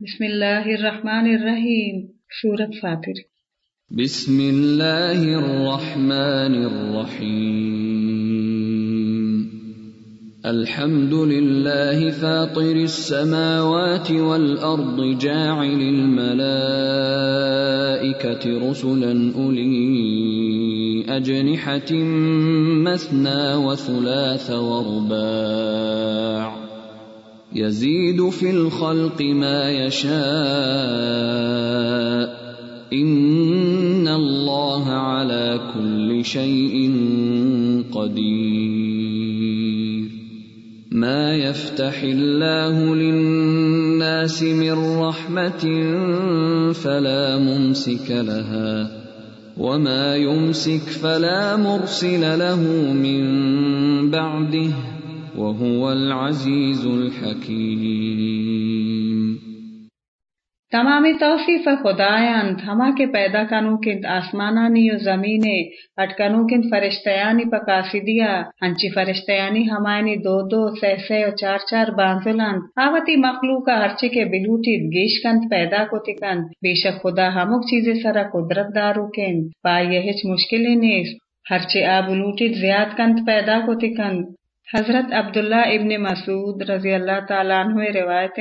بسم اللہ الرحمن الرحیم سورت فاتر بسم الله الرحمن الرحيم الحمد لله فاطر السماوات والارض جاعل الملائكه رسلا اولي اجنحه مثنى وثلاث ورباع يزيد في الخلق ما يشاء. إن الله على كل شيء قدير. ما يفتح الله للناس من رحمة فلا ممسك لها وما يمسك فلا مرسل له من بعده. وهو العزيز الحكيم۔ تمامی توصیف خدایان ہما کے پیدا کنو کند آسمانانی و زمینے اٹکنو کند فرشتیانی پکاسدیا ہنچی فرشتیانی ہمائنی دو دو، سہ سہ و چار چار بانزلند آوتی مخلوقا ہرچی کے بلوٹید گیش کند پیدا کو تکند بے شک خدا ہمک چیزیں سرا قدرت دارو کند۔ پائی ہچ مشکلی نیست۔ ہرچی آ زیاد کند پیدا کو تکند حضرت عبداللہ ابن مسعود رضی اللہ تعالیٰ عنہ روایت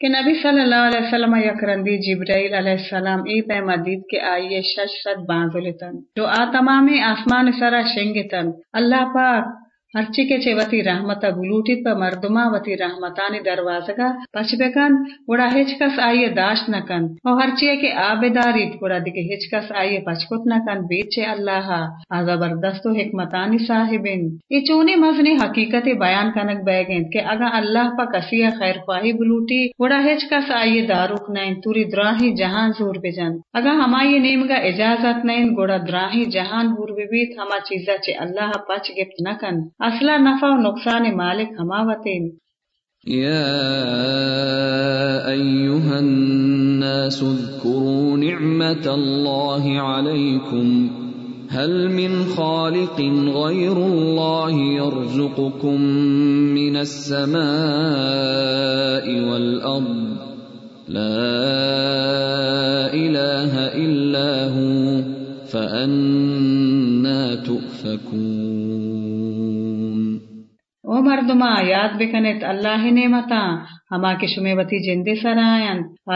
کہ نبی صلی اللہ علیہ وسلم یکرندی جبرائیل علیہ السلام ای پہ مدید کے آئیے شش ست بانزلتن۔ جو آ تمام آسمان سرا شنگتن۔ اللہ پاک ہرچی کے چے وتی رحمت بلوٹی پا مردما وتی رحمتانی دروازگا پچ بکن وڑا ہچ کس آئیے داشت نکن اور ہرچی کے آب دارید بیچ چے اللہ آ زبردست و حکمتانی صاحبن یہ چونی مزنی حقیقت بیان کنک بیگن کہ اگا اللہ پا کسی خیر خواہی بلوٹی وڑا ہچ کس آئیے داروک نین توری دراہی جہان زور بجن اگا ہمائی نیمگا اجازت نین گوڑا دراہی جہان بور بیت ہما چیزا چے اللہ پچ گفت نکن و نقصان مالک ہماوتين يا أيها الناس اذكروا نعمة الله عليكم. هل من خالق غير الله يرزقكم من السماء والأرض؟ لا إله إلا هو فأنا تؤفكون. مردما یاد بکنت اللہ نعمتاں ہما کے شمے وتی جندے سر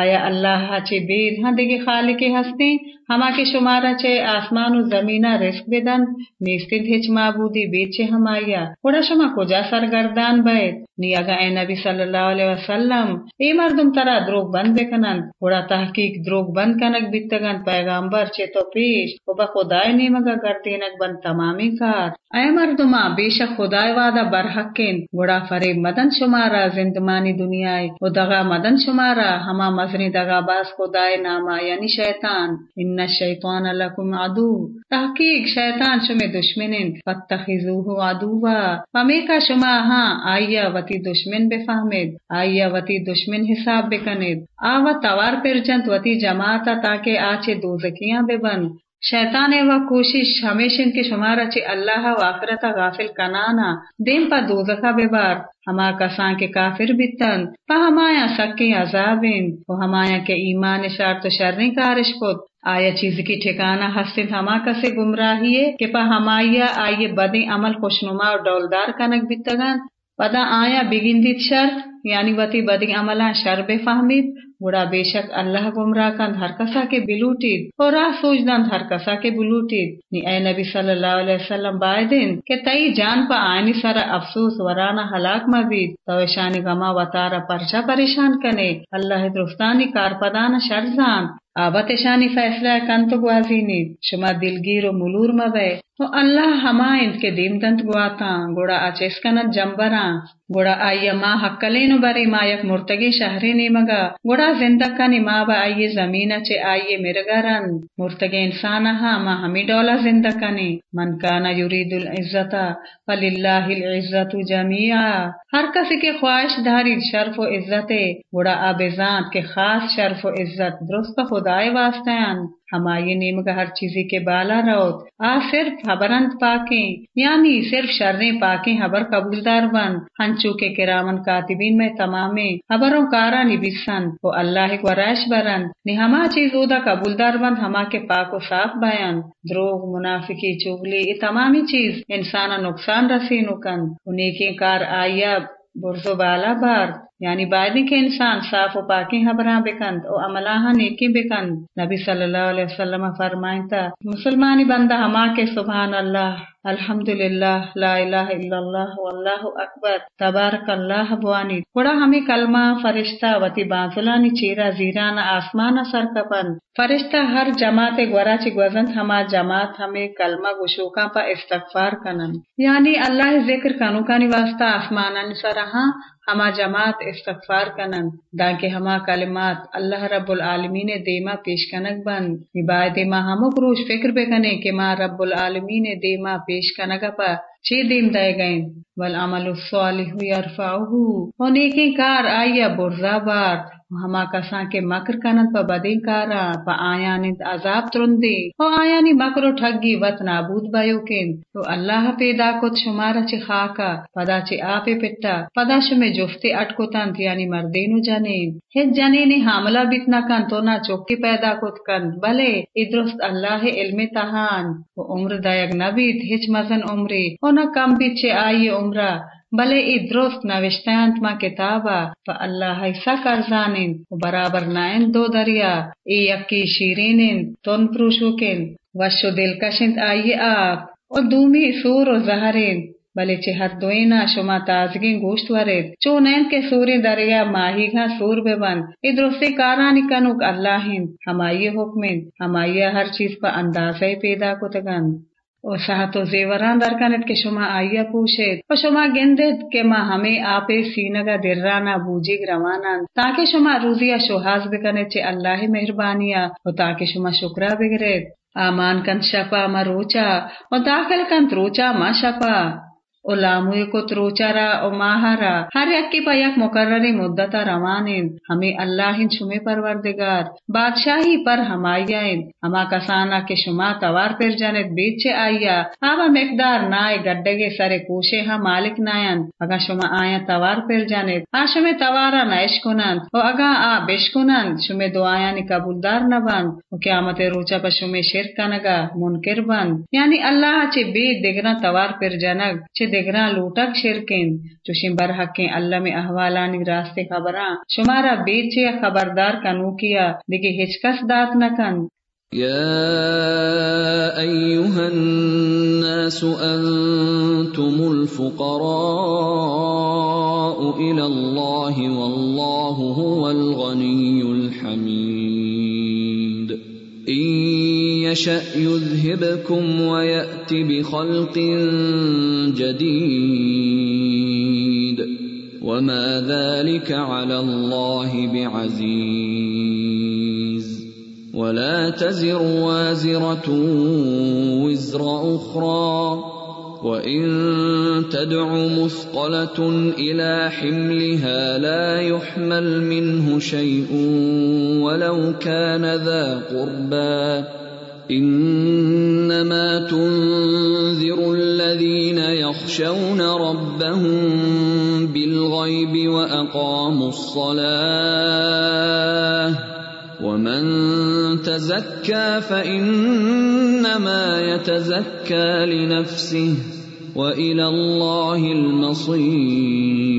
آیا اللہ چے بید ہاں دگی خالق ہستی، ہما کے شمارا چے آسمان و زمینہ رزق بدن نیستند ہچ معبودی بید چے ہم آیا۔ وڑا شما کجا سرگردان بیت نی اگا اے نبی صلی اللہ علیہ وسلم ای مردم ترا دروگ بند بکنن۔ وڑا تحقیق دروگ بند کنک بیتگن۔ پیغامبر چے تو پیش و با خدای نیمگا گردینک بند تمامی کار۔ اے مردما، بے خدای وعدہ برحقین گڑا فریب مدن شمارا زندمانی دنیا و دغا مدن شمارا، ہما مفنی دغا باز خدای ناما یعنی شیطان. ان الشیطان لکم عدو. تحقیق، شیطان، شما دشمنین. فتخذوه عدوا. فمی کا شما ہاں آیا وتی دشمن بفهمید آیا وتی دشمن حساب بکنید. آوا توار پر جنت وتی جماعتا تاکہ آچے دوزکیاں ببن. شیطان و کوشش ہمیشن کے شمارا اللہ و آخرتا غافل کنانا دیم پا دوزخا ببار، ہما کسان کے کافر بیتن پا ہمایا سکی عذابین، و ہمایا کے ایمان شرط و شرنی کارش کت آیا چیز کی ٹھکانا ہستن ہما کسے گمراہیے کہ پا ہمایا آئیے بدی عمل خوشنما اور ڈولدار کنک بیتگن پدا آیا بگندید شر یعنی وتی بدی عملان شر بے فہمید گڑا بے شک اللہ گمراہ کند ہر کسا کے بلوٹید اور راہ سوچ ہر کسا کے بلوٹید نی اے نبی صلی اللہ علیہ وسلم بائے دن کہ تئی جان پا آئینی سارا افسوس ورانا ہلاک مبید تو شانی غما و تارا پرچا پریشان کنے۔ اللہ درستانی کارپدان شرزان آبت شانی فیصلہ کنتو گوازی نید شما دلگیر و ملور مبے تو اللہ ہمائند کے دیم دنت گواتا۔ گوڑا اچیس کنت جمبران گوڑا آئیا ما حقلینو بری ما یک مرتگی شہری نیمگا گوڑا زندگانی ما با آئیے زمینہ چے آئیے مرگرن۔ مرتگی انسانا ہا ما ہمی ڈولا زندگانی من کانا یرید العزتا فللہ العزت جمیعا۔ ہر کسی کے خواہش داری شرف و عزت۔ گوڑا آبزان کے خاص شرف و عزت۔ درست خدا خدائے واسطیان ہمائی نیم کا ہر چیزی کے بالا روت آ صرف خبرند پاکیں۔ یعنی صرف شریں پاکیں خبر قبولدار بند ہنچو کے کرامن کاتبین میں تمام خبروں کارا نبیسن۔ وہ اللہ کو ریش برند نی ہما چیز اودا قبولدار بند ہما کے پاک و صاف بیان۔ دروغ، منافقی، چگلی، یہ تمامی چیز انسان نقصان رسی نکن انہیں کے کار آئیا برزو بالا بار۔ یعنی بعدی کے انسان صاف و پاکی خبراں بکند او عملاں نیکی بکند نبی صلی اللہ علیہ وسلم فرمائیں تا، مسلمانی بندہ ہما کے سبحان اللہ الحمد للہ لا الہ الا اللہ، واللہ اکبر، تبارک اللہ، بوانی۔ بڑا ہمیں کلمہ فرشتہ وتی بازلانی چیرا زیران آسمان سر کپن۔ فرشتہ ہر جماعت گورا چی گوزند ہما جماعت ہمیں کلمہ گشوکا پا استغفار کنن۔ یعنی اللہ ذکر کنو کانی واسطہ آسمانان سرہاں ہما جماعت استغفار کنن داکہ ہما کلمات اللہ رب العالمین دیما پیش کنک بن نبائے دیما ہمو کروش فکر بے کنے کہ ما رب العالمین دیما پیش کنگا پا چی دیم دائے گئیں والعمل الصالح یرفعہو و نیکی کار آئیا برزا بار۔ ہما کساں کے مکر کنند پا بدی کارا پا آیانت عذاب ترندی او آیانی مکر و ٹھگی وط نابود بایو کن تو اللہ پیدا کت شمارا چی خاکا پدا چی آپے پٹا پدا شمی جفتی اٹکو تند یعنی مردینو جنین ہج جنینی حاملہ بیتنا کن تو نا چوکی پیدا کت کن بلے ادرست اللہ علم تہان و عمر دایگ نبیت ہچ مزن عمری و نا کم بیت چی آئی عمرہ بلے ای درست نوشتانت ما کتابا، فا اللہ ایسا کرزانین و برابر نائن دو دریا، ای یکی شیرینین، تون پروشوکین، وشو دلکشند آئی آپ و دومی سور و زہرین، بلے چہ ہر دوینا شما تازگین گوشت ورید، چو نین کے سوری دریا ماہی گھا سور بے بند ای درستی کارانی کنوک اللہین، ہمائی حکمین، ہمائی ہر چیز پا اندازہ پیدا کتگند او صحت و زیوران درکنت کنید که شما آیا پوشید و شما گندید که ما همه آپ سینگا درانا بوجی روانند تاکہ شما روزیا شوهاز بکنید چه اللہ مہربانیا و تاکہ شما شکرا بگرید آمان کن شپا ما روچا و داخل کن روچا ما شپا او کو تروچارا او ماہارا ہر یکی پا یک مقرری مدتا روانین ہمیں اللہ شمی پروردگار بادشاہی پر ہمائیائن ہما کسانا کے شما توار پر جانت بیچے آئیا آبا مقدار نائے گڈگے سرے کوشے ہاں مالک نائن اگا شما آیا توار پر جانت آ شمی توارا نائش کنند او اگا آ بیش کنند شمی دعایانی قبولدار نبند و قیامت روچا پا شمی شرک کنگا منکر بند یعنی اللہ چے بے دگنا توار پر جانگ چے دگرا لوٹک شرکین چوشیم برحقیں اللہ میں احوالانی راستے خبراں۔ شمارا بیچے خبردار کنو کیا، دیکھے ہچکس دات نکن يا أيها الناس أنتم الفقراء إلى الله والله هو الغني الحميد إن يشأ يذهبكم ويأت بخلق جديد وما ذلك على الله بعزيز ولا تزر وازرة وزر أخرى وإن تدع مثقلة إلى حملها لا يحمل منه شيء ولو كان ذا قربى إنما تنذر الذين يخشون ربهم بالغيب وأقاموا الصلاة ومن تزكى فإنما يتزكى لنفسه وإلى الله المصير.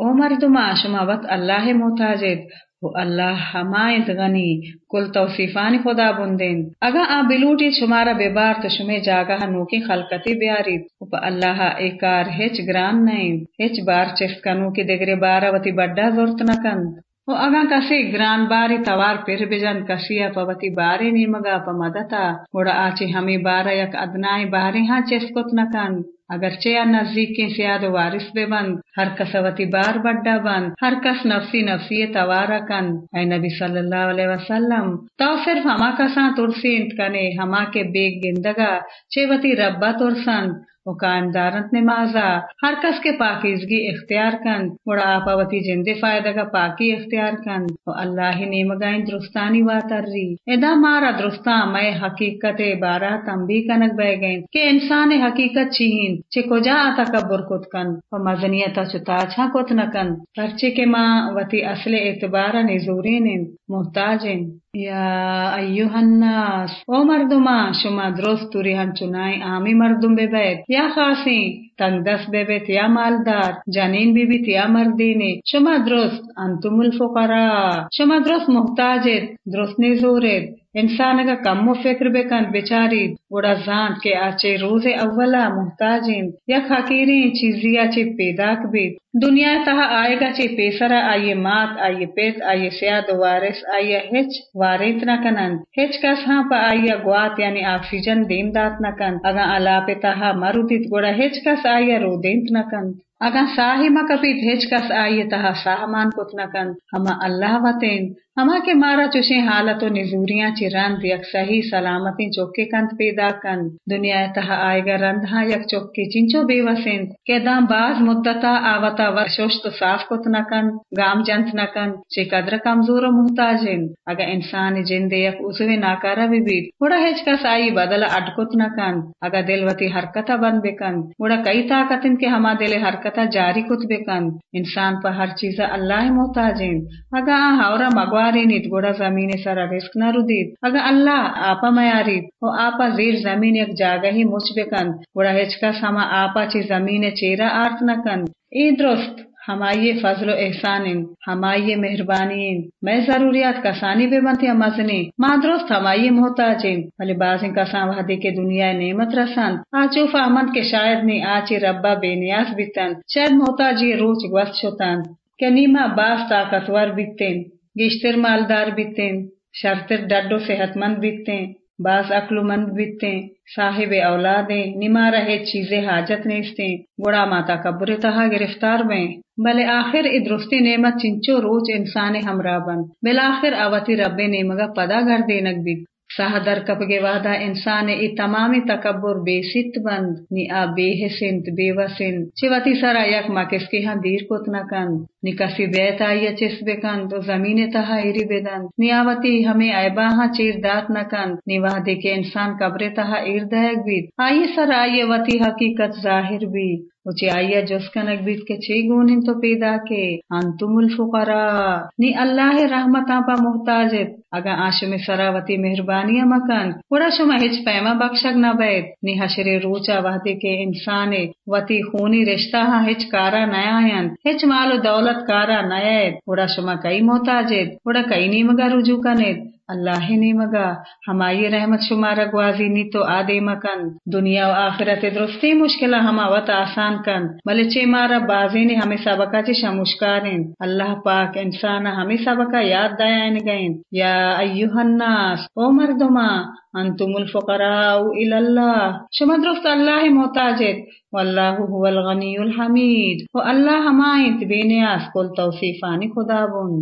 عمر دما شما وقت الله محتاجد وہ اللہ حمایت غنی، کل توصیفان خدا بندین۔ اگا آ بلوٹی شمارا بیبار تو شمے جاگا نوکی خلقتی بیارید۔ و پا اللہ ایکار ہچ گران نہیں ہچ بار چفت کنو کی دگرے بارا وتی بڑا زورت نکند اگا کسی گران باری توار پھر بجن کسی پا وتی باری نیمگا پا مدتا وڑا آچی ہمیں بارا یک ادنائی باری ہاں چسکت نکند اگرچہ یا نزدیک کے سیاد وارث بے بند، ہر کس وتی بار بڈا بند، ہر کس نفسی نفسی توارا کن۔ اے نبی صلی اللہ علیہ وسلم، تو صرف ہما کساں ترسی انت کنے، ہما کے بیگ گندگا، چے وتی ربا ترسن و قائم دارنت نمازا ہر کس کے پاکیزگی اختیار کن وڑا آپا وتی جندے فائدہ کا پاکی اختیار کن۔ و اللہ نیمگائیں درستانی واتر ری ادا مارا درستان میں حقیقت بارہ تنبی کنک بے گئیں۔ کہ انسان حقیقت چیہین چے کجا تکبر کت کن۔ و مزنیتا چتا چھا کت نکن پرچے کے ماں وتی اصل اعتبارا نزورین محتاجن یا ایوہ الناس او مردما، شما درست توری ہنچنائی آمی مردم بے بیت یا خاصی تنگ دست بے بیت یا مالدار، جنین بی بیت یا مردینی. شما درست، انتم الفقراء. شما درست محتاجت درست نیزورت انسان کا کم و فکر بکن بچاری گوڑا زان کے آچے روز اولا، محتاجین، یا خاکیرین چیزی آچے پیدا کبید دنیا تہا آئے گا چے پیسرا، آئیے مات، آئیے پیت آئیے سیاد وارس آئیے ہچ واریت نہ کنن۔ ہچ کس ہاں پا آئیے گوات یعنی آکسیجن دین دات نہ کن۔ اگا علا پہ تہا مروتیت گوڑا، ہچ کس آئیے رو دینت نہ کن۔ اگا ساہی مکپیت ہچ کس آئیے تہا ساہمان کت نہ کن۔ ہما اللہ وطین ہما کے مارا چوشیں حالت و نزوریاں چی رند یک صحیح سلامتی چوکے کند پیدا کن دنیا تہا آئے گا رند ہاں یک چوکے چنچو بے وسند۔ کہ دام باز مدتا آوتا ورشوشت صاف کت نکن گام جنت نکن چے قدر کمزور و محتاجن۔ اگا انسان جندے یک عضو ناکارا بھی بیت وڑا ہیچ کس آئی بدل اڈکت نکن اگا دل وتی حرکتا بند بکن وڑا کئی طاقتن کے ہما دل حرکتا جاری کت بکن انسان پا ہر چیزا اللہ محتاجن۔ اگا آن ہورا مگوار نیت، گوڑا زمین سارا رزق نہ ردید اگر اللہ آپا میارید و آپا زیر زمین ایک جاگہ ہی مچ بکند گوڑا ہچکا سما آپا چی زمین چیرا آرت نہ کند۔ ای درست، ہمائی فضل و احسان ہمائی مہربانی میں ضروریات کسانی بے بنتی مزنی ماں درست، ہمائی محتاج بھلے باز کسان وحدے کے دنیا نعمت رسن آچو فامند کے شاید نی آچی ربا بے نیاز بیتن شاید محتاجی روچ گوست شتن کہ نیما باز طاقتور بیتن گیشتر مالدار بیتیں، شرطر ڈڈو صحت مند بیتیں، باز عقل مند بیتیں، صاحب اولادیں نما رہے چیزیں حاجت نیستیں گوڑا ماتا قبر تہا گرفتار میں بلے آخر ادرستی نعمت چنچو روچ انسان ہمراہ بند۔ بلاخر آوتی رب نعمگا پدا گھر دینک بیت سہ در کپگے وعدہ انسان ای تمامی تکبر بے ست بند۔ نی آ بے حسنت بے وسنت چوتی سرا یک ما کس کے ہاں دیر کت نکند نی کسی بیت آئیا چس بکند تو زمین تہا ایری بدند نی آوتی ہمیں عیبا ہاں چیر دات نکند نی کے انسان قبر تہا ایر دائک بید آئیے سر آئیے وتی حقیقت ظاہر بھی وچے آئیا جس کنک بیت کے چھ گونن تو پیدا کے انتم الفقراء نی اللہ رحمتاں پا محتاجت اگا آش میں سراوتی مہربانی مکن وڑا شما ہچ پیما بخشک نہ بیت نی حشر روچا وحدی کے انسان وتی خونی رشتہ ہاں ہچ کارا نیا ہچ مال و دولت کارا نیا وڑا شما کئی محتاجت وڑا کئی نیمگا رجوع کنت اللہ نے مگا۔ ہمائی رحمت شمارا گوازی نی تو آدے مکن۔ دنیا و آخرت درستی مشکل ہما وط آسان کن۔ بلے چے مارا بازی نے ہمیں سبقا چی شمشکارین اللہ پاک انسان ہمیں سبقا یاد دائن گئن یا ایوہ الناس، او مردما، انتم الفقراء الاللہ شما درست اللہ محتاجت واللہ هو الغنی الحمید۔ و اللہ ہمائیں بینیاس کل توصیفانی خدا بن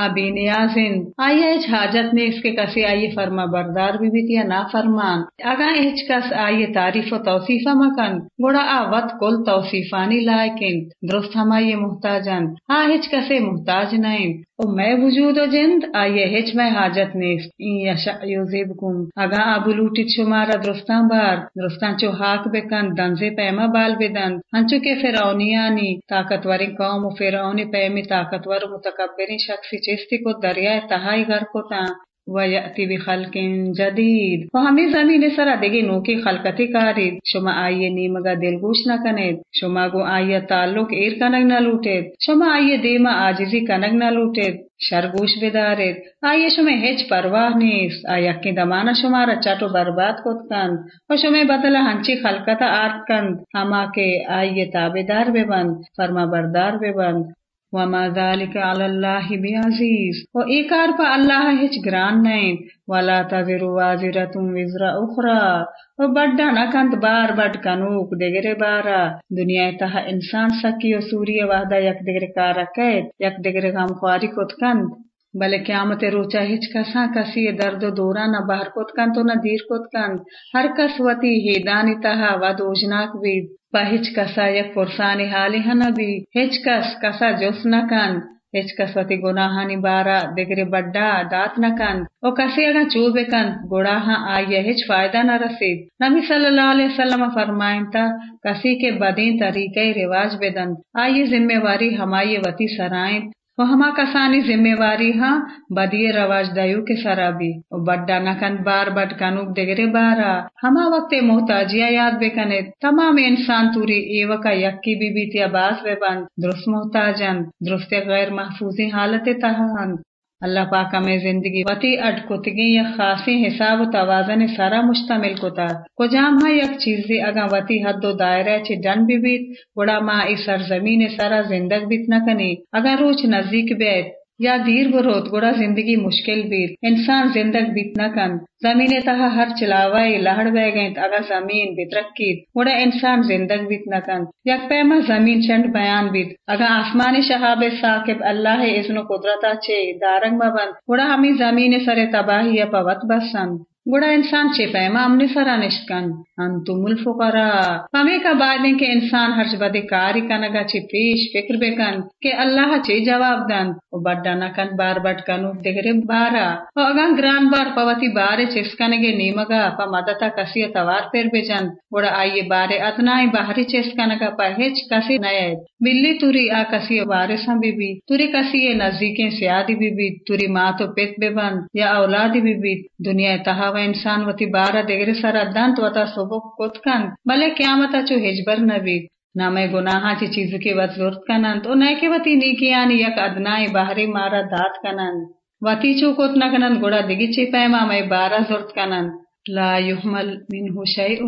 آبی نیازن آئی ایچ حاجت نے اس کے کسی آئی فرما بردار بھی بیت یا نا فرمان اگا ایچ کس آئی تعریف و توصیفہ مکن گوڑا آوت کل توصیفانی لائکن درست ہمائی محتاجن آ ایچ کسے محتاج نائن او میں وجود و جند، آئیے ہچ میں حاجت نیست۔ این یشع یوزیبکم اگا آبو لوٹی شمارا درستان بار۔ درستان چو حاک بکن، دنزے پیما بال بدن۔ ہنچو کے فرعونیانی طاقتوری قوم و فرعونی پیمی طاقتور متکبرین شخصی چیستی کو دریائے تہائی گر کو تا، وَيَأْتِ بِخَلْقٍ جَدِيدٍ۔ و ہمیں زمین سرا دیگی نوکی خلقتی کارید شما آئیے نیمگا دلگوش نہ کنید۔ شما گو آئیے تعلق ایر کنگ نہ لوٹید۔ شما آئیے دیما آجزی کنگ نہ لوٹید۔ شرگوش بدارید۔ آئیے شما ہچ پرواہ نیست۔ آیا کی دمانا شمارا چٹو برباد کت کند۔ و شما بدلا ہنچی خلقتا آرد کند۔ ہما کے آئیے تابدار ببند، فرما بردار ببند۔ وما ذلك على الله بعزيز و ایکار پا اللہ ہچ گران نہیں ولا تذر وازرة وزر اخرى و بڑا نکند بار بڑ کنوک دگرے بارا۔ دنیا تہا انسان سکی و سوری وحدہ یک دگر کارا کید یک دگر غم خواری کت کند۔ بلے قیامت روچا ہچ کساں کسی درد و دورا نہ باہر کت کن تو نہ دیر کت کن ہر کس وتی ہیدانی تہا ود اوجناک بید پا ہچ کسا یک پرسانی حالی ہنہ بھی ہچ کس کسا جس نہ کن ہچ کس وتی گناہانی بارا دگری بڑا دات نہ کن او کسی اگا چوبے کن گڑاہاں آئیے ہچ فائدہ نہ رسید نبی صلی اللہ علیہ وسلم فرمائن تا کسی کے بدین طریقے رواج بدن آئیے ذمہ واری ہمائی وتی سرائیں وہما ہما کسانی ذمہ واری ہاں بدیے رواج دیو کے سرابی و بڑا نکن بار بٹ کنوک دگرے بارا۔ ہما وقت محتاجیا یاد بکنے۔ تمام انسان توری ایوکا یکی بی بیتیا باس بے بند درست محتاجن، درست غیر محفوظی حالت تہاند۔ اللہ پاک میں زندگی وتی اٹ کتگی یا خاصی حساب و توازن سارا مشتمل کتا۔ کو جام ہاں یک چیزی اگا وتی حد و دائرہ چی ڈن بھی بیت، بڑا ماں ای سرزمین سارا زندگ بیت نہ کنی۔ اگر روچ نزدیک بیت یا دیر بروت گوڑا زندگی مشکل بیت انسان زندگ بیت نہ کن۔ زمین تہا ہر چلاوائی لہڑ بہ گئیں اگا زمین بترک کیت۔ گوڑا انسان زندگ بیت نہ کن۔ یک پیما زمین چند بیان بیت اگا آسمان شہاب ساکب اللہ اذن و قدرتا چھے دارنگ مبند۔ گوڑا ہمیں زمین سر تباہی یا پوت بسند گوڑا انسان چے پیما امن سرا نشکن انتم الفقراء ہمیں کا بعد کہ انسان ہر بدے کاری کنگا چے پیش فکر بکن کہ اللہ چے جواب دن او بڑا نکن بار بٹ کنو دگرے بارا۔ او اگان گران بار پوتی بارے چسکنگے نیمگا پا مدتا کسی توار پیر بجن گوڑا آئیے بارے اتنائی باہری چسکنگا پا ہچ کسی نیت بلی توری آ کسی وارثاں بی بی، توری کسی نزدیکیں سیادی بی بی، توری ماں تو پیت بے بند یا اولادی بی بی۔ دنیا تہا انسان وتی بارا دگری سرا دنت وتا سبک کوت کن بلے قیامت چو ہجبر نبی نامے میں گناہا چی چیز کے وط زورت کنن تو نئے کے وتی نیکیانی یک ادنائی باہری مارا دات کنن وتی چو کوت نہ کنن گوڑا دگی چی پیما میں بارا زورت کنن لا يحمل منه شيء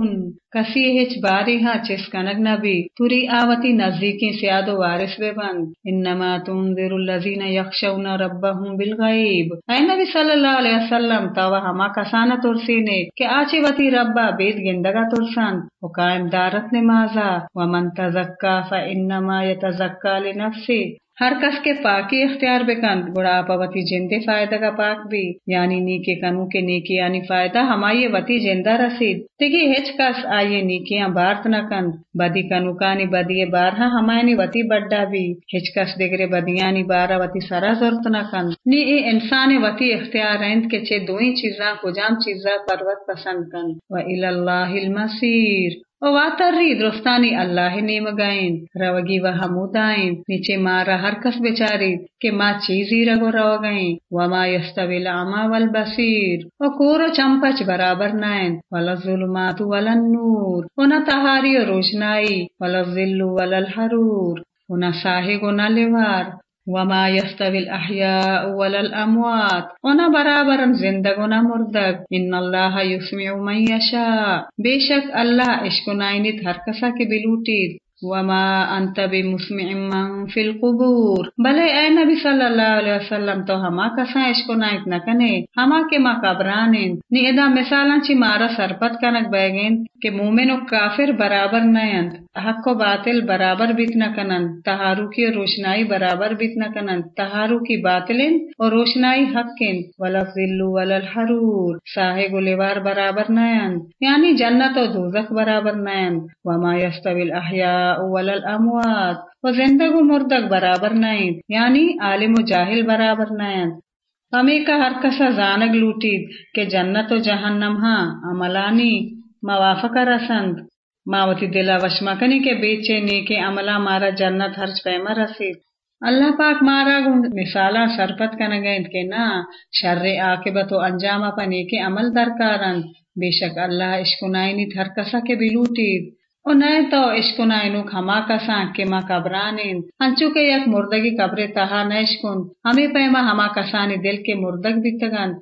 کسی ہچ باری ہاں چس کنگ نبی توری آوتی نزدیکی سیاد و وارث بے بند. انما تنذر الذین یخشون ربهم بالغیب. اے نبی صلی اللہ علیہ وسلم تاوا ہما کسانا ترسینے کہ آچی وتی ربا بیت گندگا ترسان. و قائم دارت نمازا. ومن تزکا فانما یتزکا لنفسی ہر کس کے پاکی اختیار بکن گڑا وتی جندے فائدہ کا پاک بھی۔ یعنی نیکے کنو کے نیکی یعنی فائدہ ہمائی وتی جندہ رسید۔ تیگی ہچ کس آئیے نیکیاں بارت نہ کن بدی کنو کانی بدی بارہا ہمائنی وتی بڑا بھی۔ ہچ کس دگرے بدیانی بارہ وتی سرا ضرورت نہ کن نی اے انسان وتی اختیار رہند کے چے دوئی چیزاں، کجام چیزاں پروت پسند کن و اللہ المسیر واتری درستانی اللہ نیم گائیں روگی و حمودائیں نیچے مارا ہر کس بچاری کہ ما چیزی رگو رو گئیں وما یستوی العما والبصیر او کورو چمپچ برابر نائن ولا الظلمات ولا النور ونا تہاری روشنائی ولا الظل ولا الحرور وما يستوي الأحياء ولا الأموات. ونا برابر زندگ ونا مردگ إن الله يسمع من يشاء. بشك الله اشكناينت ہر کسا کے بلوٹید وما انت بمسمع من فی القبور۔ بلے اے نبی صلی اللہ علیہ وسلم، تو ہما کسا اشکو نائت نکنے ہما کے ما قبرانین۔ نی ادا مثالاں چی مارا سرپت کنک بیگین کہ مومن و کافر برابر نیند حق و باطل برابر بیت نکنن تہارو کی روشنائی برابر بیت نکنن تہارو کی باطلن اور روشنائی حقن ولا ظلو ولا الحرور ساہے گلیوار برابر نیند یعنی جنت و دوزخ برابر نیند وما یستوی الاحیاء ولا و زندگ و مردگ برابر نیند یعنی عالم و جاہل برابر نیند ہمیں کا ہر کسا زانگ لوٹید کہ جنت و جہنم ہاں عملانی، موافق رسند. ماوتی دلا وشمکنی کے بیچے نیکے عملہ مارا جنت ہرچ پیما رسید. اللہ پاک مارا گن مثالا سرپت کنگیند کے نا شر عاقبت و انجام پا نیکے عمل درکارند بے شک اللہ اشکنائنی ہر کسا کے بلوٹید تو اشکن اینوک ہما کسان کے قبرانین ہنچو کے یک مردگی قبر تہا نشکن ہمیں پیما ہما کسانی دل کے مردگ بیتگن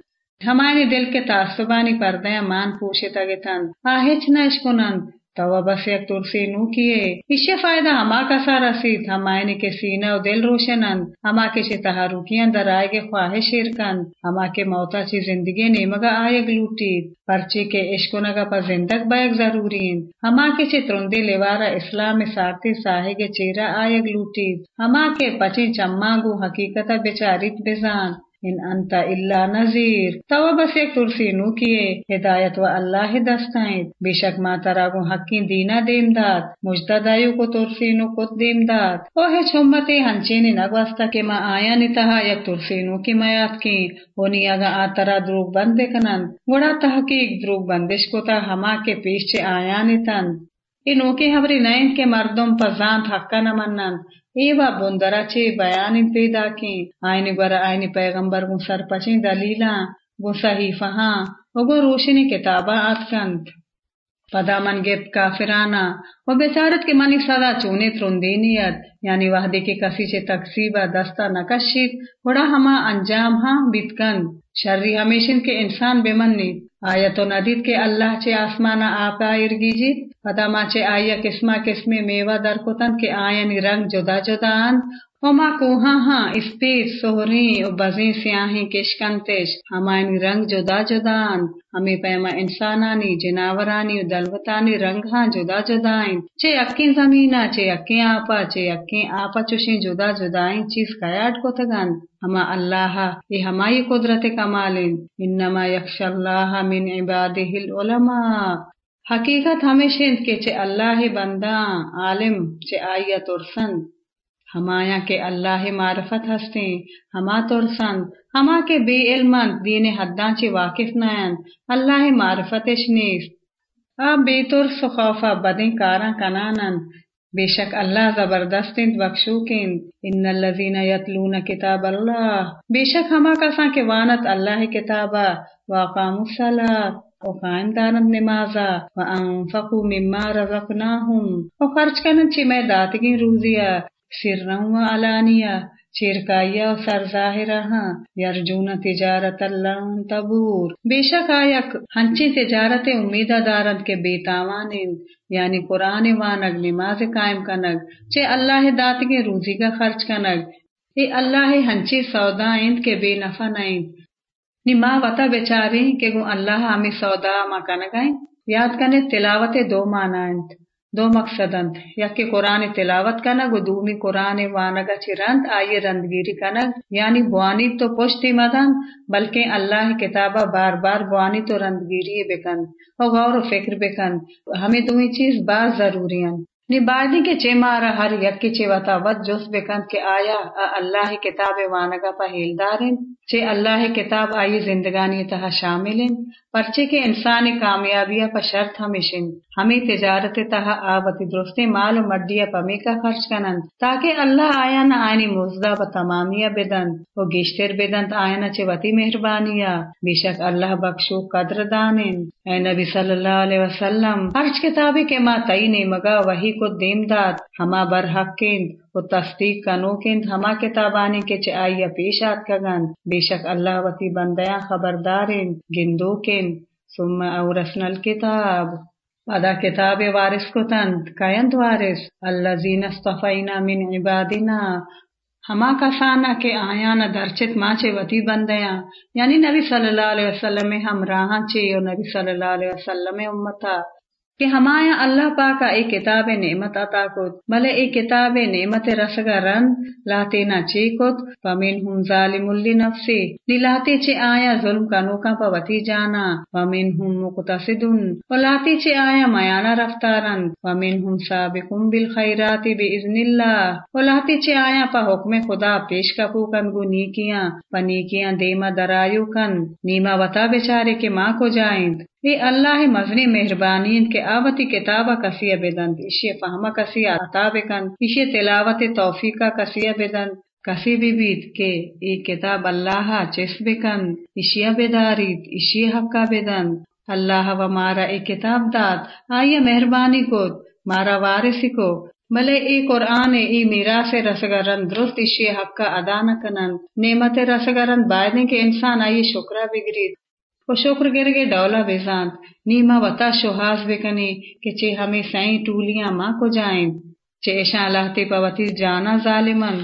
ہمانی دل کے تعصبانی پردیاں مان پوشے تگتن آہچ نشکنن تو بس یک ترسی نو کیے۔ اسے فائدہ ہما کا سارا سیت ہم کے سینہ و دل روشنن، ہما کے چی تحروکیاں در آئے گے خواہش شرکن، ہما کے موتا چی زندگی نیمگا آئے گلوٹید پرچی کے عشقنگا پا زندگ بیگ ضرورین۔ ہما کے چی ترندی لیوارا اسلام سارتی ساہے گے چیرا آئے گلوٹید ہما کے پچی چمانگو حقیقتا بچاریت بزان ان انت الا نذیر۔ تو بس ایک ترسی نو کیے، ہدایت و اللہ دستائیں بے شک ما تراغو حقی دینا دیم داد مجتدائیو کو ترسی نو کت دیم داد او ہے چھمتی ہنچینی نگوستا کہ ما آیا نتہا یک ترسی نو کی میات کی ہونی اگا آترا دروگ بندے کنن۔ گوڑا تحقیق دروگ بندش کو تا ہما کے پیش چے آیا نتن۔ ای نوکی حبری نائن کے مردم پزانت حقا نمنن۔ ایوا بندرا چے بیان پیدا کی آئین گورا آئین پیغمبر گن سر پچیں دلیلا گن صحیفہ وگو روشنی کتابا آت کند پدا من گپ کافرانا و بیچارت کے منی صدا چونے ترندینیت یعنی وحدے کے کسی چے تقسیبہ دستا نکشید وڑا ہما انجام ہاں بیتکند شرری ہمیشن کے انسان بے منی آیا تو ندید کے اللہ چے آسمانا آپ ارگی جی پدا ما چے آیا قسمہ قسمے میوہ در وما کوہاں ہاں, ہاں، اسپیس سہریں و بزیں، سیاہیں کشکنتش ہمائن رنگ جدا جدا ہمیں پیما انسانانی، جناورانی و دلوتانی رنگ ہاں جدا جدا ہیں چے اکیں زمینہ، چے اکیں آپا، چے اکیں آپا چوشیں جدا جدا چیز قیاد کو تگن ہما اللہ، یہ ہمائی قدرت کمالن انما یخش اللہ من عبادہ العلماء۔ حقیقت ہمیشہ کے چے اللہ بنداں عالم، چے آئیہ ترسن ہمایا کے اللہ معرفت ہستیں ہما ترسن ہما کے بے علمند دین حداں چے واقف نائن اللہ معرفتش نیست۔ آ بے ترس خوفا بدیں کاراں کنانن بے شک اللہ زبردست بخشوکند ان الذین یتلون کتاب اللہ۔ بے شک ہما کساں کے وانت اللہ کتابا۔ واقام الصلاة۔ و قائم دارند نمازا۔ و انفقوا مما رزقناہم۔ و خرچ کنن چی میں داتگین روزیا سرا و علانیہ چیرکایا و سر ظاہرہ ہاں یرجون تجارت اللہ تبور۔ بے شک آیک ہنچی تجارت امیدہ دارد کے بیتاوانند یعنی قرآن وانگ، نماز قائم کنگ، چے اللہ دات کے روزی کا خرچ کنگ۔ اے اللہ ہنچی سودا اند کے بے نفع نائند۔ نما وطا بیچارے کہ گو اللہ ہمیں سودا ما کنگائیں؟ یاد کنے تلاوت دو مانائند۔ دو مقصد انت یکی قرآن تلاوت کنگ و دومی قرآن وانگا چی رند آئی رندگیری کنگ یعنی بوانی تو پشتی مدن بلکہ اللہ کتابہ بار بار بوانی تو رندگیری بکن و غور و فکر بکن ہمیں دوئی چیز بار ضروری ہیں نی بعدی کے چے مارا ہر یکی چے وطا ود جس بکن کہ آیا اللہ کتاب وانگا پا دارن چے اللہ کتاب آئی زندگانی تہا شاملن پرچے کے انسان کامیابیہ پا شرط ہمیشن۔ ہمیں تجارت تہا آبتی درستے مال و مڈیا پمی کا خرچ کنن تاکہ اللہ آیا نہ آئینی موزدہ و تمامیہ بدن و گیشتر بدن آیا چے وطی مہربانیہ۔ بے شک اللہ بخشو قدر دانن اے نبی صلی اللہ علیہ وسلم ہرچ کتابی کے ماں تئینے مگا وہی کو دیم داد۔ ہما برحق کند۔ و تصدیق کنو کند ہما کتابانی کے چے آئیا پیشات کگن بے شک اللہ وتی بندیاں خبردارن گندو کند ثم اورسن الكتاب پدا کتاب وارث کو تند کائند وارث۔ الذین اصطفینا من عبادنا۔ ہما کسانا کے آیا نہ درچت ماچے وتی بندیاں۔ یعنی نبی صلی اللہ علیہ وسلم ہم راہاں چے اور نبی صلی اللہ علیہ وسلم امتا۔ کہ ہمایا اللہ پاکا ایک کتاب نعمت عطا کت۔ بلے ایک کتاب نعمت رسگا رن لاتے نہ چی کت۔ فمن ہم ظالم اللی نفسی لاتے چے آیا ظلم کا نوکا پا وتی جانا۔ ومن ہم مقتصدن و لاتے چے آیا میانا رفتارن۔ ومن ہم سابقن بالخیرات بإذن اللہ و لاتے چے آیا پا حکم خدا پیش کا پوکن گو نیکیاں۔ پا نیکیاں دیما درائیو کن۔ نیما وطا بیچارے کے ماں کو جائند۔ ای اللہ مزنی مہربانین کے آوتی کتابہ کسی بدند اشی فہمہ کسی عطا بکن اشی تلاوت توفیقہ کسی بدند کسی بھی بیت کے ای کتاب اللہ چس بکن اشیا بدارید اشی حقہ بدند اللہ و مارا ای کتاب داد، آئیے مہربانی کو مارا وارثی کو بلے ای قرآن، ای میرا سے رسگرن، درست اشی حق کا ادا نہ کنن۔ نعمت رسگرن بعد کے انسان آئیے شکرہ بگرید و شکر گرگے ڈولا بیزانت نیما وطا شوہاز بکنی کہ چے ہمیں سائیں ٹولیاں ماں کو جائیں۔ چے ایشاں لاہتے پوتی جانا ظالمن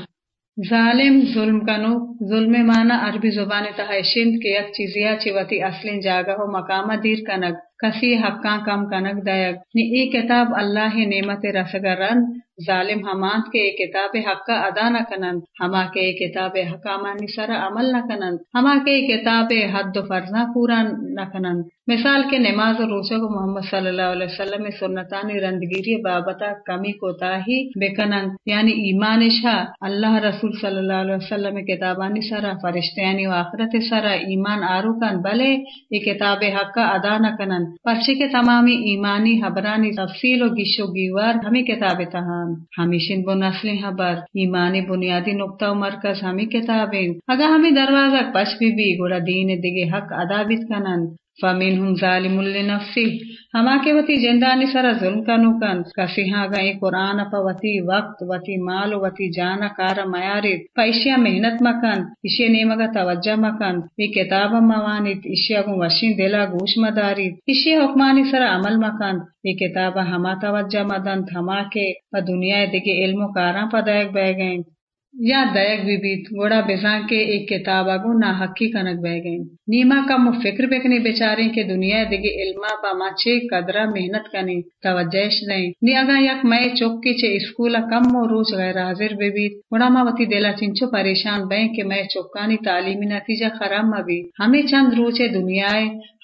ظالم ظلم کنو، ظلم مانا عربی زبان تہا شند کے یک چیزیا چے وتی اصل جاگہ ہو مقامہ دیر کنگ۔ کسی حقاں کم کنک دایگ۔ نی ای کتاب اللہ نعمت رسگرن ظالم ہمانت کے کتاب حق ادا نہ کنند، ہما کے کتاب حکامانی سر عمل نہ کنند، ہما کے کتاب حد و فرضاں پورا نہ کنند۔ مثال کے نماز و روزہ کو محمد صلی اللہ علیہ وسلم سنتانی رندگیری بابتا کمی کو تاہی بکنند یعنی ایمان شاہ، اللہ رسول صلی اللہ علیہ وسلم کتابانی سرا، فرشتیانی و آخرت سرا ایمان آرو کن بلے ای کتاب حق ادا نہ کنند۔ پرچے کے تمامی ایمانی، حبرانی تفصیل و گیش و گیوار ہمیں کتاب تہان ہمیشن بو نسل حبر ایمانی بنیادی نقطہ و مرکز ہمیں کتابیں۔ اگر ہمیں دروازہ پچ بھی بھی گوڑا دین دگے حق ادا بیت کنن فمنهم ظالم لنفسه۔ ہما کے وتی جندانی سرا ظلم کنو کن۔ کسی ہاں گئی قرآن پا وتی وقت، وتی مال، وتی جانا، کارا میارید پا اشیا محنت مکن اشیا نیمگا توجہ مکن وی کتاب موانید اشیا گو وشین دلا گوش مدارید اشیا حکمانی سرا عمل مکن وی کتاب ہما توجہ مدن تھما کے پا دنیا دیگے علم و کاراں پا دائک بے گئیں یا دیگ بھی بیت گوڑا بزان کے ایک کتاب آگو نا حقی کنک بہ گئیں۔ نیما کا مو فکر بکنے بیچاریں کے دنیا دگے علما پا ما چھے قدرہ محنت کنی توجہش دیں نی اگا یک میں چوکی چھے اسکولا کم مو روچ غیر حاضر بے بیت۔ گوڑا ما وتی دلا چنچو پریشان بیں کہ میں چوکانی تعلیمی نتیجہ خراب مبی ہمیں چند روچے دنیا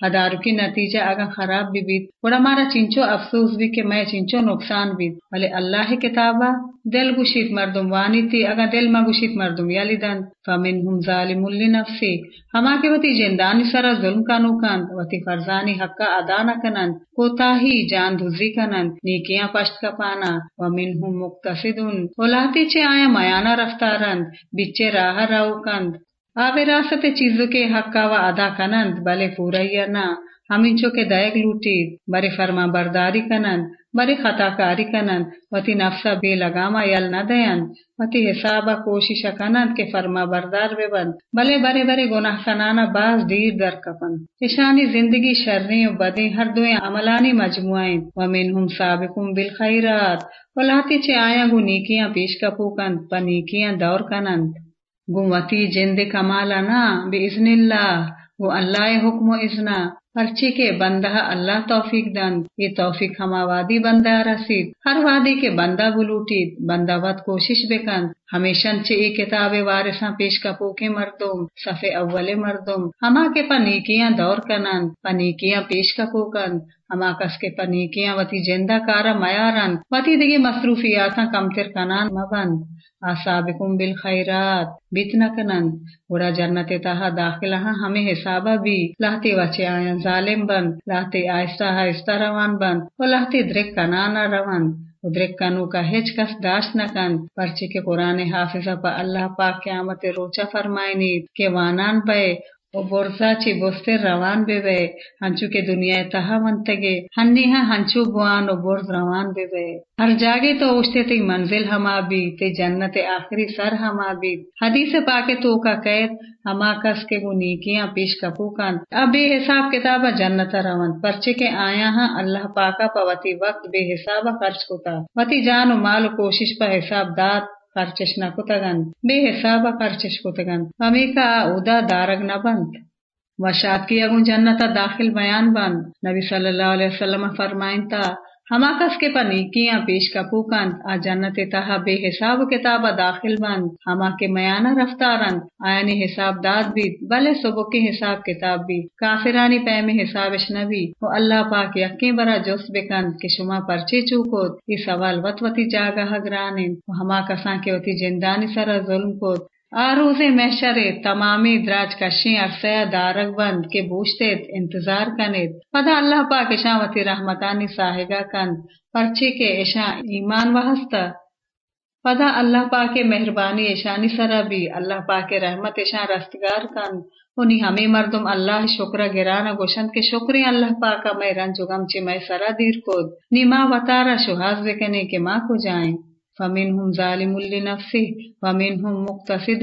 ہدارو کی نتیجہ اگا خراب بھی بیت۔ گوڑا مارا چنچو افسوس بھی کہ میں چنچو نقصان بیت۔ ولی اللہ کتابا دل گوشید مردم وانی تھی اگا دل ما گوشید مردم. یلی دن فمنهم ظالم لنفسی ہما کے وتی جندانی سرا ظلم کانو کند وتی فرزانی حقا ادا نہ کنند کوتاہی جان دھزی کنند نیکیاں پشت کپانا. ومنهم مقتصدون. اولاتی چے آیا میانا رفتارند. بچے راہ رو کند. آوے راست چیزوں کے حقا و ادا کنند. بلے پورا یا نہ. ہمیں چوکے دائگ لوٹید برے فرما برداری کنند، بری خطا کاری کنند، وتی نفسا بے لگاما یل نہ دین وتی حسابا کوشش کنند کے فرما بردار بے بند بلے برے برے گناہ کنانا باز دیر در کپن اشانی زندگی شرنی و بدی ہر دوئیں عملانی مجموعیں ومنہم سابقم بالخیرات ولاتی چے آیا گو نیکیاں پیش کپوکند پا نیکیاں دور کنند۔ گو وتی جند کمالا نا بے اذن اللہ وہ اللہ حکم و اذنہ۔ پرچی کے بندہ اللہ توفیق دن یہ توفیق ہما وادی بندہ رسید۔ ہر وادی کے بندہ بلوٹید۔ بندہ ود کوشش بکند۔ ہمیشن چے ای کتاب وارثاں پیش کپو کے مردم۔ صفے اول مردم۔ ہما کے پنیکیاں دور کنند۔ پنیکیاں پیش کپو کند۔ ہما کس کے پنیکیاں، وتی جندہ کارا میارن۔ وتی دیگے مصروفیاتاں کمتر کنان مبند۔ آسابقم بالخیرات، بیت نہ کنند۔ جنت تہا داخلہ ہاں ہمیں حسابہ بھی۔ لہتے وچے آیا ظالم بند۔ لہتے آہستہ آہستہ روان بند۔ و لہتے درک کنانا روان۔ ادرک کنو کا ہچ کس داشت نہ کن پرچے کے قرآن حافظہ پا اللہ پاک قیامت روچا فرمائنید۔ کہ وانان پے او برزا چی بوستے روان بے بے ہنچو کے دنیا تہا منتگے ہنی ہنچو بوان روان بے بے ہر جاگے تو اوشتے تی منزل ہما بھی تی جنت آخری سر ہما بھی حدیث پاکے تو کا قید ہما کس کے گو نیکیاں پیش کپو کن اب بے حساب کتابہ جنت روان پرچے کے آیا ہاں اللہ پاکا پا وتی وقت بے حسابہ خرچ کتا وتی جان و مال و کوشش پا حساب دات خرچش نہ کتگن بے حسابہ خرچش کتگن ہمیں کا اودا دارگ نہ بند وشاد کی اگن جنت داخل بیان بند نبی صلی اللہ علیہ وسلم فرمائن تا ہما کس کے پر پیش کا پوکند آ جنت تہا بے حساب کتابہ داخل بند، ہما کے میانہ رفتارند آیانی حساب داد بھی بلے صبح کے حساب کتاب بھی کافرانی پے میں حسابش نبی و اللہ پاک یقین برا جوس بکند کہ شما پرچے چوکوت، یہ سوال وط وطی جاگہ گرانن و ہما کساں کے وتی جندانی سرا ظلم کوت آروز محشر تمامی دراج کشیں عرصہ دارگ بند کے بوشتے انتظار کنید۔ پدا اللہ پاک اشاں وتی رحمتانی ساہگا کند، پرچے کے اشاں ایمان وحستا پدا اللہ پاک مہربانی اشانی سرا بھی۔ اللہ پاک رحمت اشاں رستگار کند۔ انہی ہمیں مردم اللہ شکر گرانا گوشند کے شکری۔ اللہ پاکا میں رنجگم چی میں سرا دیر کود۔ نیما وطارا شہاز بکنے کے ماں کو جائیں۔ فمنهم ظالم لنفسه، ومنهم مقتصد،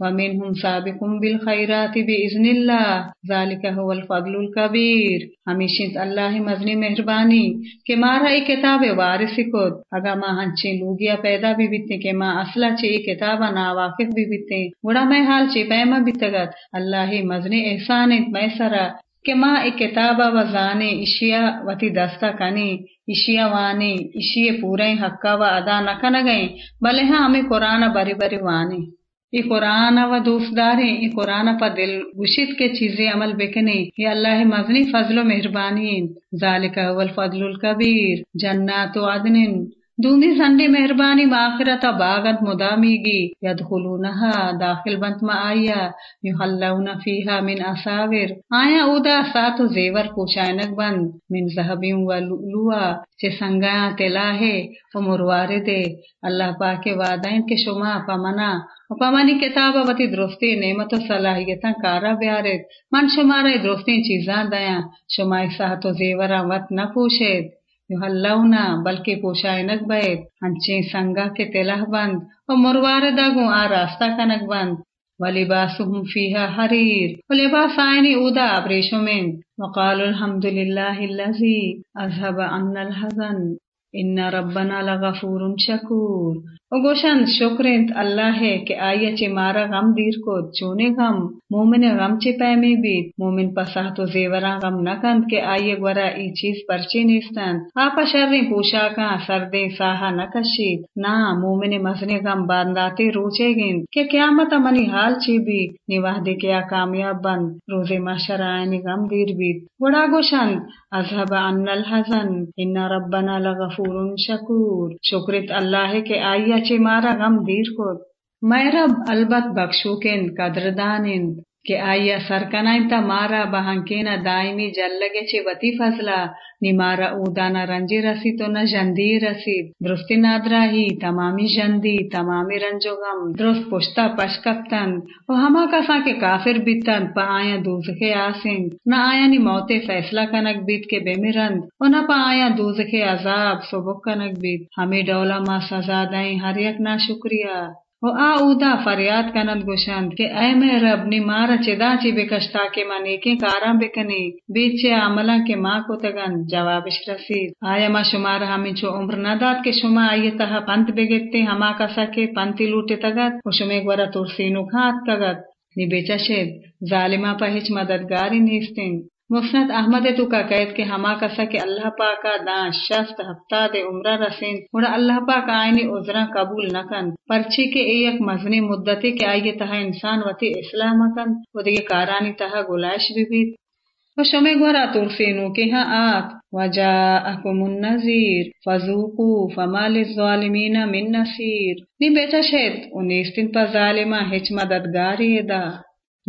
ومنهم سابق بالخيرات بإذن الله. ذلك هو الفضل الكبير. ہمیشہ اللہ مزنی مہربانی کہ مارا ای کتاب وارث کود اگا ما ہنچے لوگیا پیدا بھی بیتے کہ ما اصلا چے ای کتاب نا واقف بھی بیتے گڑا میں حال چے پیما بیتگت. اللہ مزنی احسان میں سرا. کہ ماں ایک کتابہ و زانے اشیا وتی دستہ کنی اشیا وانے اشیے پورے حقا و ادا نہ کن گئے بلے ہاں ہمیں قرآن بری بری وانے یہ قرآن و دوست دارے یہ قرآن پا دل گشت کے چیزیں عمل بکنے یہ اللہ مزنی فضل و مہربانی ذالک والفضل الکبیر جنات و عدن دومی زنڈی مہربانی مآخرتا باغت مدامی گی یدخلونہا داخل بنت ما آیا، یحلون فیہا من اساور آیا اودا سات و زیور پوشائنک بند، من زہبیم و لولوا چے سنگایا تلا ہے و مروارے اللہ پاک وعدائن کے شما پمنا و پمانی کتابہ وتی درستی نعمت و صلاحیتا کارا بیارت من شمارا درستی چیزاں دیا شما سات و زیورا وط نہ پوشید yuhallawna balki poshaynak bayet anchi sangake telah band wa murware dagu a rasta kanak band ولباسهم فيها حرير ولباس عين اودا ابريشمن وقالوا الحمد لله الذي اذهب عنا الحزن ان ربنا لغفور شكور او گوشن شکرنت اللہ ہے کہ آیا چے مارا غم دیر کو چونے غم۔ مومن غم چے پیمی بیت مومن پساہ تو زیوران غم نکند کہ آئیے گورا ای چیز پرچے نیستند۔ آپا شرری پوشاکاں سردیں ساہا نکشید نا، مومن مزنے غم بانداتے روچے گند کہ قیامت منی حال چی بھی نواہ دے کیا کامیاب بند روز محشر آئینی غم دیر بیت وڑا گوشن اذهب عنا الحزن۔ ان ربنا لغفور شکور۔ شکرت اللہ کے آئیا چے مارا غم دیر کو میں رب البت بخشو کن قدردانند کہ آئیا سرکنائن مارا بہنکینا دائمی جلگے چے وطی فضلا، نی مارا اودانا رنجی رسی تو نہ جندی رسید درستی نادراہی، تمامی جندی، تمامی رنجو غم۔ درست پشتا پشکپتن و ہما کسا کے کافر بیتن، پا آیا دوزخے آسن نہ آیا نی موت فیصلہ کنک بیت کے بیمرند و نہ پا آیا دوزخے عذاب، سبک کنک بیت۔ ہمیں ڈولا ما سزا دائیں ہر یک نا شکریہ و آ اودا فریاد کنند گوشند کہ اے میں رب، نی مارا چدا چی بکشتا کہ ما نیکی کارام بکنی بیچے عملا کے ماں کو تگن؟ جوابش رسید۔ آیا ما شمار ہمیں چو عمر نداد کہ شما آئیے تہا پنت بگتے ہما کسا کے پنتی لوٹے تگت؟ و شما گورا ترسینو کھات تگت نی بیچا شید ظالمہ پا ہچ مددگاری نیستین مسند احمد تو کا قید کے ہما کسا کہ اللہ پاکا دان شست ہفتہ دے عمرہ رسین اور اللہ پاک آئینی عذرہ قبول نکن پرچی کے ایک مزنی مدتی کے آئیے تہا انسان وتی اسلام کن۔ و دیگه کارانی تہا گلائش بھی بیت۔ و شمی گورا ترسینو کہ ہاں آت۔ وجاءکم النذیر، فذوقو فما للظالمین من نصیر۔ نی بیچا شید انیستن پا ظالمہ ہچ مددگاری دا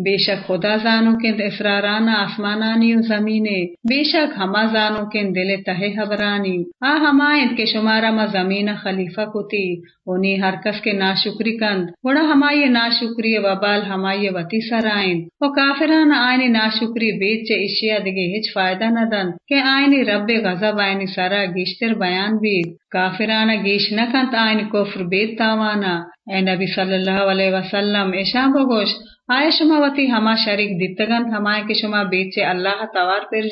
بے شک خدا زانو کند اسرارانا آسمانانی و زمینے بے شک ہما زانو کند دل تہ حبرانی۔ آ ہمائند کے شمارا ما زمین خلیفہ کتی۔ اونی ہر کس کے ناشکری کند۔ وڑا ہمائی ناشکری وبال ہمائی وتی سرائند و کافران آئینی ناشکری بیچ چے اشیاء دگے ہچ فائدہ ندن کہ آئینی رب غضب آئینی سرا گیشتر بیان بید۔ کافرانا گیش نکند آئینی کفر بیت تاوانا۔ اے نبی صلی اللہ علیہ وسلم ایشان بگوش آئے شما وتی ہما شریک دیتگن ہمائے کے شما بیچے اللہ توار پر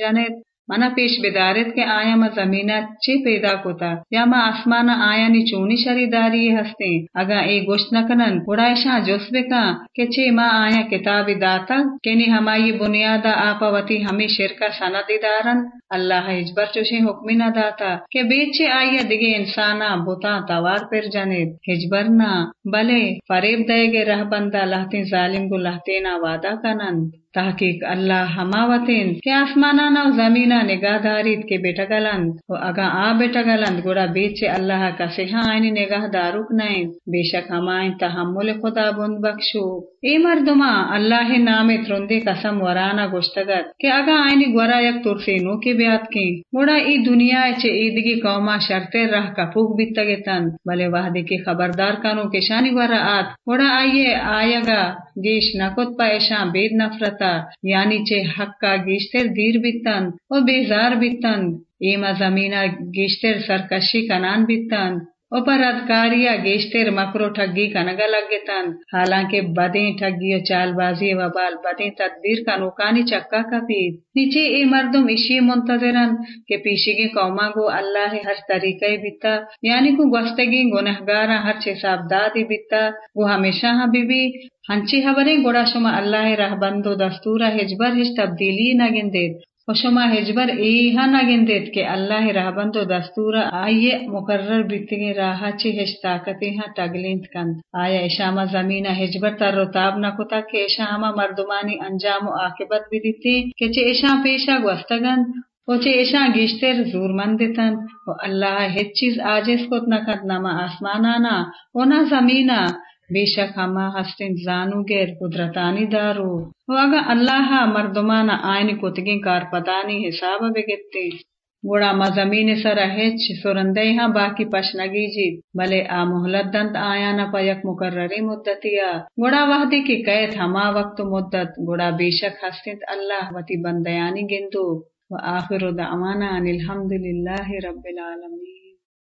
منا پیش بدارت کے آیا ما زمینہ چی پیدا کوتا، یا ما آسمان آیا نی چونی شریداری ہستے، اگا اے گوشت نکنن اڑائشاں جوس بکا، کہ چی ما آیا کتاب داتا، کہ نی ہمائی بنیادہ آپا وتی ہمیں شرکا سندی دارن اللہ اجبر چوشی حکمی نہ داتا، کہ بیچے آئیے دگے انسانا بوتا توار پر جنید ہجبر نہ بلے فریب دے گے رہ بندہ لہتے ظالم گو لہتے نا وعدہ کنند۔ تحقیق اللہ ہماوتین کہ آسمانانا و زمینہ نگاہ دارید کے بیٹا گلند و اگا آ بیٹا گلند گوڑا بیچے اللہ کا سہا آئینی نگاہ داروک نائن بے شک ہمائن تحمل خدا بند بخشو۔ اے مردما اللہ نام ترندے قسم ورانا گوشتگت کہ اگا آئینی گورا یک ترسی نو کے بیات کی گوڑا ای دنیا چے ایدگی قوما شرطے رہ کپوک بیتگے تن بلے وحدی کی خبردار کنو کے شانی گورا آت۔ گوڑا آئیے آیا گا گیش نکت پا ایشان بید نفرت یعنی چے حق گیشتر دیر بیتن و بیزار بیتن۔ ایما زمینہ گیشتر سرکشی کنان بیتن۔ اوپر ادکاریا گیشتر مکرو ٹھگی کنگا لگتن حالانکہ بدیں ٹھگی چال بازی و بال بدیں تدبیر کا نوکانی چکا کپید نیچے اے مردم اشی منتظرن کہ پیشگی قوما گو اللہ ہر طریقے بیتا یعنی کو گوستگی گنہگارا ہر چھ صاحب دادی بیتا وہ ہمیشہ ہاں بی بی ہنچی خبریں گوڑا شما اللہ رہ بندو دستورا ہجبر ہج تبدیلی نہ گندید و شما ہجبر ایہا نہ گندید کہ اللہ رہ بندو دستورا آئیے مقرر بیتگی راہا چی ہج طاقتی ہاں تگلینت کند۔ آیا اشاما زمینہ ہجبر تر رتاب نہ کتا کہ اشا مردمانی انجام و عاقبت بھی دیتی کہ چے اشا پیشا گوستگند و چے اشا گیشتر زور مند مندتن و اللہ ہچ چیز آجز کت نہ کند نما آسمانانا و نہ زمینہ بے شک ہما ہستن زانو گر قدرتانی دارو۔ و اگا اللہ مردمانا آئین کتگین کار پدانی حساب بگتے۔ گوڑا ما زمین سر ہچ سرندے ہاں باقی پشنگی جید بلے آ محلت دند آیانا پا یک مقرری مدتیا گوڑا وحدی کی قید ہما وقت مدت۔ گوڑا بے شک ہستند اللہ وتی بندیانی گندو۔ و آخر دعوانا ان الحمدللہ رب العالمین۔